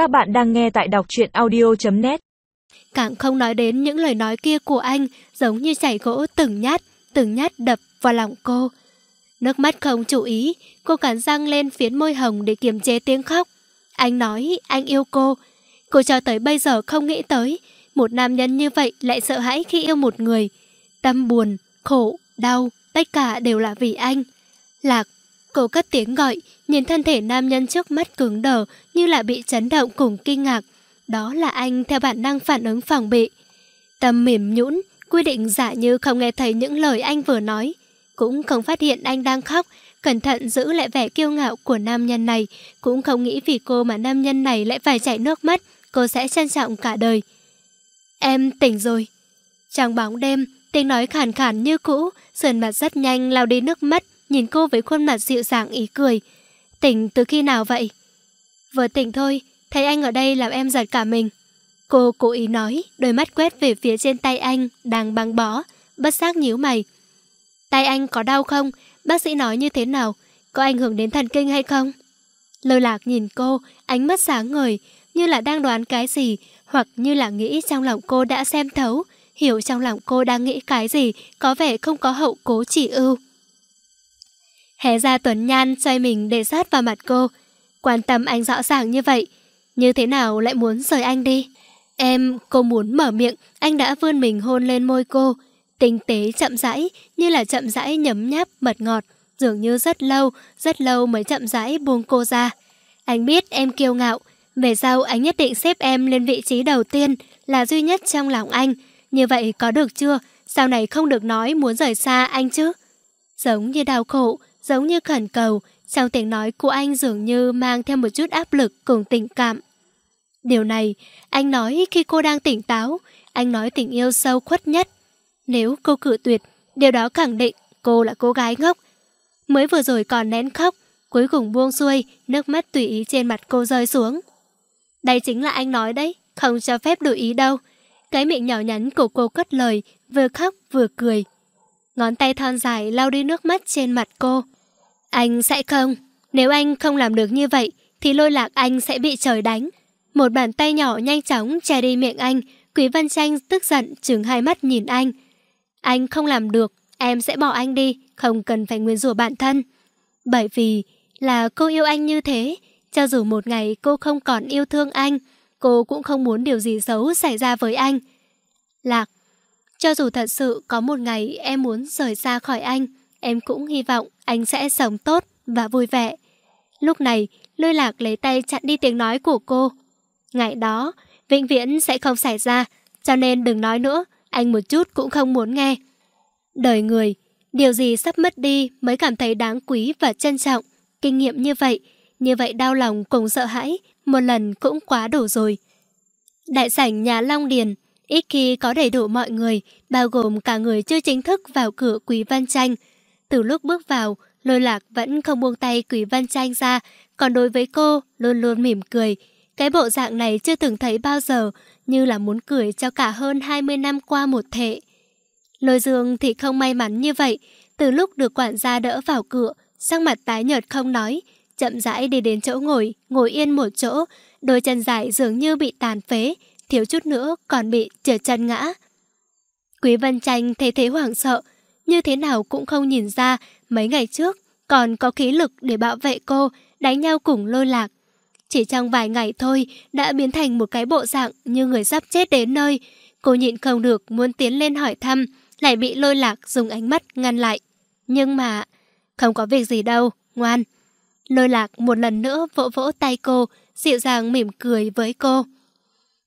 Các bạn đang nghe tại đọc truyện audio.net Càng không nói đến những lời nói kia của anh giống như chảy gỗ từng nhát, từng nhát đập vào lòng cô. Nước mắt không chú ý, cô cắn răng lên phiến môi hồng để kiềm chế tiếng khóc. Anh nói anh yêu cô. Cô cho tới bây giờ không nghĩ tới, một nam nhân như vậy lại sợ hãi khi yêu một người. Tâm buồn, khổ, đau, tất cả đều là vì anh. Lạc, cô cất tiếng gọi, nhìn thân thể nam nhân trước mắt cứng đờ như là bị chấn động cùng kinh ngạc. Đó là anh theo bản năng phản ứng phòng bị. Tâm mềm nhũn, quy định giả như không nghe thấy những lời anh vừa nói. Cũng không phát hiện anh đang khóc, cẩn thận giữ lại vẻ kiêu ngạo của nam nhân này. Cũng không nghĩ vì cô mà nam nhân này lại phải chảy nước mắt, cô sẽ trân trọng cả đời. Em tỉnh rồi. Trong bóng đêm, tiếng nói khàn khàn như cũ, sườn mặt rất nhanh lao đi nước mắt, nhìn cô với khuôn mặt dịu dàng ý cười. Tỉnh từ khi nào vậy? Vừa tỉnh thôi, thấy anh ở đây làm em giật cả mình. Cô cố ý nói, đôi mắt quét về phía trên tay anh, đang băng bó, bất giác nhíu mày. Tay anh có đau không? Bác sĩ nói như thế nào? Có ảnh hưởng đến thần kinh hay không? lơ lạc nhìn cô, ánh mắt sáng ngời, như là đang đoán cái gì, hoặc như là nghĩ trong lòng cô đã xem thấu, hiểu trong lòng cô đang nghĩ cái gì, có vẻ không có hậu cố chỉ ưu. Hé ra Tuấn Nhan xoay mình để sát vào mặt cô, quan tâm anh rõ ràng như vậy, như thế nào lại muốn rời anh đi? Em, cô muốn mở miệng, anh đã vươn mình hôn lên môi cô, tinh tế chậm rãi, như là chậm rãi nhấm nháp mật ngọt, dường như rất lâu, rất lâu mới chậm rãi buông cô ra. Anh biết em kiêu ngạo, về sau anh nhất định xếp em lên vị trí đầu tiên, là duy nhất trong lòng anh. Như vậy có được chưa? Sau này không được nói muốn rời xa anh chứ? Giống như đau khổ, giống như khẩn cầu, trong tiếng nói của anh dường như mang theo một chút áp lực cùng tình cảm. Điều này, anh nói khi cô đang tỉnh táo, anh nói tình yêu sâu khuất nhất. Nếu cô cự tuyệt, điều đó khẳng định cô là cô gái ngốc. Mới vừa rồi còn nén khóc, cuối cùng buông xuôi, nước mắt tùy ý trên mặt cô rơi xuống. Đây chính là anh nói đấy, không cho phép đổi ý đâu. Cái miệng nhỏ nhắn của cô cất lời, vừa khóc vừa cười. Ngón tay thon dài lau đi nước mắt trên mặt cô. Anh sẽ không. Nếu anh không làm được như vậy, thì lôi lạc anh sẽ bị trời đánh. Một bàn tay nhỏ nhanh chóng che đi miệng anh. Quý Văn Tranh tức giận trừng hai mắt nhìn anh. Anh không làm được, em sẽ bỏ anh đi, không cần phải nguyên rủa bản thân. Bởi vì là cô yêu anh như thế, cho dù một ngày cô không còn yêu thương anh, cô cũng không muốn điều gì xấu xảy ra với anh. Lạc, cho dù thật sự có một ngày em muốn rời xa khỏi anh, em cũng hy vọng anh sẽ sống tốt và vui vẻ. Lúc này, lôi lạc lấy tay chặn đi tiếng nói của cô. Ngày đó, vĩnh viễn sẽ không xảy ra, cho nên đừng nói nữa, anh một chút cũng không muốn nghe. Đời người, điều gì sắp mất đi mới cảm thấy đáng quý và trân trọng. Kinh nghiệm như vậy, như vậy đau lòng cùng sợ hãi, một lần cũng quá đủ rồi. Đại sảnh nhà Long Điền, ít khi có đầy đủ mọi người, bao gồm cả người chưa chính thức vào cửa Quý Văn Tranh. Từ lúc bước vào, lôi lạc vẫn không buông tay Quý Văn Tranh ra, còn đối với cô, luôn luôn mỉm cười. Cái bộ dạng này chưa từng thấy bao giờ, như là muốn cười cho cả hơn 20 năm qua một thể. Lôi dương thì không may mắn như vậy, từ lúc được quản gia đỡ vào cửa, sang mặt tái nhợt không nói, chậm rãi đi đến chỗ ngồi, ngồi yên một chỗ, đôi chân dài dường như bị tàn phế, thiếu chút nữa còn bị trượt chân ngã. Quý Vân Tranh thấy thế hoảng sợ, như thế nào cũng không nhìn ra mấy ngày trước còn có khí lực để bảo vệ cô, đánh nhau cùng lôi lạc. Chỉ trong vài ngày thôi đã biến thành một cái bộ dạng như người sắp chết đến nơi. Cô nhịn không được muốn tiến lên hỏi thăm, lại bị lôi lạc dùng ánh mắt ngăn lại. Nhưng mà... Không có việc gì đâu, ngoan. Lôi lạc một lần nữa vỗ vỗ tay cô, dịu dàng mỉm cười với cô.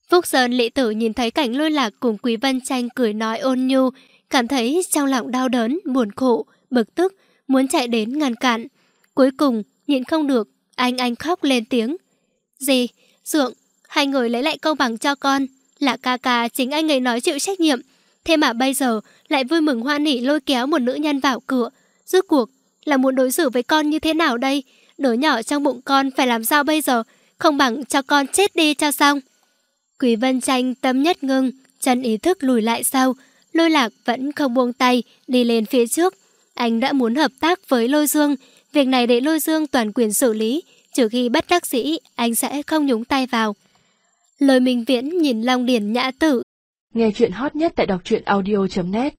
Phúc Sơn Lệ tử nhìn thấy cảnh lôi lạc cùng Quý Vân Tranh cười nói ôn nhu, cảm thấy trong lòng đau đớn, buồn khổ, bực tức, muốn chạy đến ngăn cản. Cuối cùng, nhịn không được, anh anh khóc lên tiếng. Gì? Dượng, hai người lấy lại công bằng cho con. Là ca ca chính anh ấy nói chịu trách nhiệm. Thế mà bây giờ lại vui mừng hoan hỉ lôi kéo một nữ nhân vào cửa. Rốt cuộc là muốn đối xử với con như thế nào đây? Đứa nhỏ trong bụng con phải làm sao bây giờ? Không bằng cho con chết đi cho xong. Quý Vân Tranh tâm nhất ngưng, chân ý thức lùi lại sau. Lôi lạc vẫn không buông tay, đi lên phía trước. Anh đã muốn hợp tác với Lôi Dương. Việc này để Lôi Dương toàn quyền xử lý, trừ khi bắt đắc sĩ, anh sẽ không nhúng tay vào. Lôi Minh Viễn nhìn Long Điển nhã tử. Nghe chuyện hot nhất tại đọc truyện audio.net